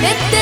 めて